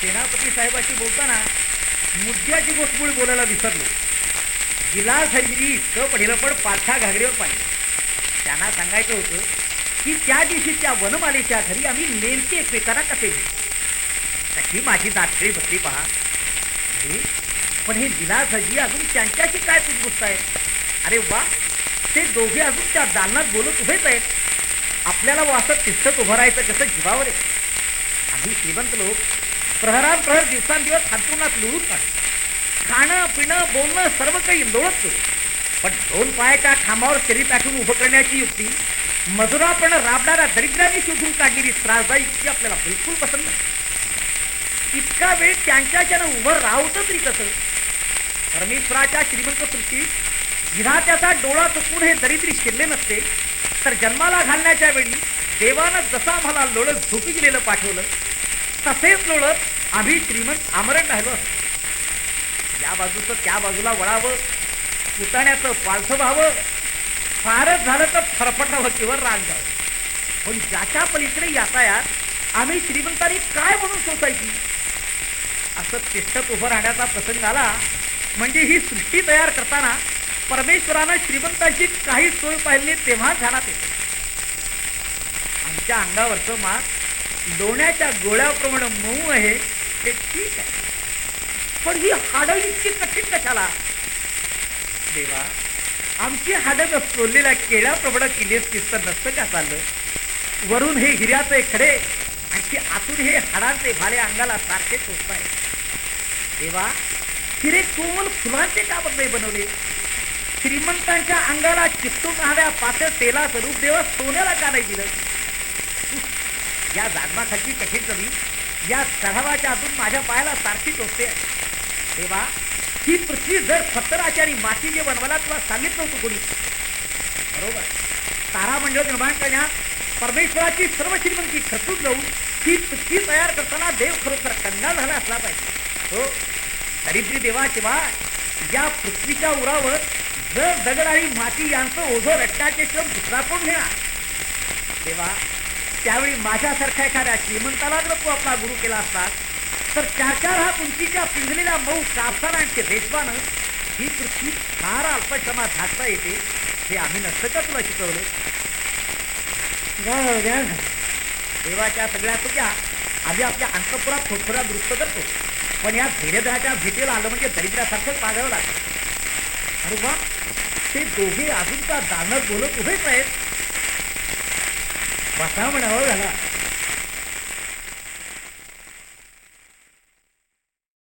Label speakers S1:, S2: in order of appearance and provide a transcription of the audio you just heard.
S1: सेनापती साहेबाशी बोलताना मुद्द्याची गोष्टमुळे बोलायला विसरलो. गिलास हजरी इतकं पडलं पण पाठा घागरीवर पाहिजे त्यांना सांगायचं होतं की त्या दिवशी त्या वनमालेच्या घरी आम्ही नेमके एकमेकांना कसे भेटतो तशी माझी नाटकळी बसली पहा. अरे पण हे गिलास हजी अजून त्यांच्याशी काय पुसगुस्त आहे? अरे वा ते दोघे अजून त्या दालनात बोलत उभेच आहेत. आपल्याला वासत तिष्ठत उभं राहायचं कसं जीवावर आहे? आम्ही श्रीमंत लोक प्रहरान प्रहर दिवसांदिवस हातूनात लुळून काढतो खाणं पिणं बोलणं सर्व काही लोळत पण दोन पायाच्या खांबावर शरीर टाकून उभं करण्याची युक्ती मजुरापण राबणाऱ्या दरिद्रांनी शोधून काढलेली त्रासदायी युक्ती आपल्याला बिलकुल पसंत नाही. इतका वेळ त्यांच्याच्यानं उभं राहतच तरी कसं? परमेश्वराच्या श्रीमंत सृष्टीत विधात्याचा डोळा चुकून हे दरिद्री शिरले नसते तर जन्माला घालण्याच्या वेळी देवानं जसं आम्हाला लोळत झोपी गेलेलं पाठवलं तसेच लोळत आम्ही श्रीमंत आमरण राहिलो या बाजूचं त्या बाजूला वळावं पुतण्याचं पालथं व्हावं फारच झालं तर फरफटावं किंवा राग जावं. पण ज्याच्या पलीकडे यातायात आम्ही श्रीमंतांनी काय म्हणून सोसायची? असं तिष्ठत उभं राहण्याचा प्रसंग आला म्हणजे ही सृष्टी तयार करताना परमेश्वरानं श्रीमंतांची काही सोय पाहिली तेव्हा ध्यानात येते. आमच्या अंगावरचं मात लोण्याच्या गोळ्याप्रमाणे मऊ आहे ते ठीक आहे. पण ही हाडं इतकी कठीण कशाला? देवा आमची हाडं चोरलेल्या केळ्याप्रमाणे किलेस किस्त नसतं का चाललं? वरून हे हिऱ्याचे खडे आणखी आतून हे हाडांचे भाले अंगाला सारखे टोचताय. देवा हिरे कोमल फुलांचे का नाही बनवले? श्रीमंतांच्या अंगाला चिकटून राहण्या पातळ तेलाचं रूप देवा सोन्याला का नाही दिलं? या जागमाखाची कठीण कमी. या सरावाच्या अजून माझ्या पायाला सारखी टोचते. तेव्हा ही पृथ्वी जर फत्तराचारी आणि मातीचे बनवायला तुला सांगितलं होतं कोणी? बरोबर. तारामंडळ निर्माण करण्यात परमेश्वराची सर्व श्रीमंती खचून जाऊन ही पृथ्वी तयार करताना देव खरोखर कंगाल झाला असला पाहिजे. हो. दरिद्री देवाशिवाय या पृथ्वीच्या उरावर जर दगड आणि माती यांचं ओझं रटण्याचे श्रम दुसरा कोण घेणार? तेव्हा त्यावेळी माझ्यासारख्या एखाद्या श्रीमंताला जर तू आपला गुरु केला असता तर चार चार हात उंचीच्या पिंजलेल्या मऊ कापसारांचे रेशमानं ही पृथ्वी फार अल्पश्रमात झाकता येते हे आम्ही नसतं का तुला शिकवलं. देवाच्या सगळ्या चुक्या आम्ही आपल्या अंतपुरात थोडथोडा दुरुस्त करतो. पण या धैर्यधराच्या भेटीला आलं म्हणजे दरिद्रासारखंच मागावं लागतं. अरे वा ते दोघे अजून का दानत बोलत उभेच आहेत. Pasamos la hora, ¿no?